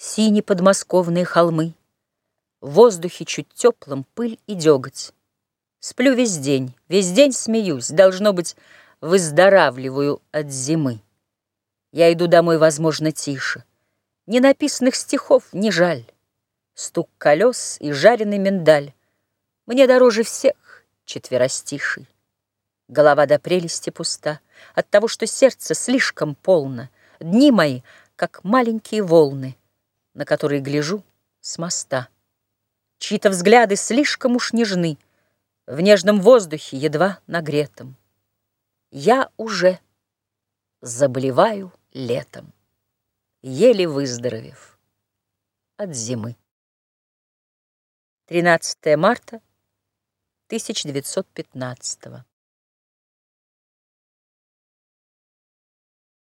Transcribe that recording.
Сини подмосковные холмы, В воздухе чуть теплым пыль и деготь. Сплю весь день, весь день смеюсь, Должно быть, выздоравливаю от зимы. Я иду домой, возможно, тише. Ни написанных стихов не жаль. Стук колес и жареный миндаль Мне дороже всех четверостишей. Голова до прелести пуста От того, что сердце слишком полно. Дни мои, как маленькие волны, На которые гляжу с моста. Чьи-то взгляды слишком уж нежны, В нежном воздухе, едва нагретом. Я уже заболеваю летом, Еле выздоровев от зимы. 13 марта 1915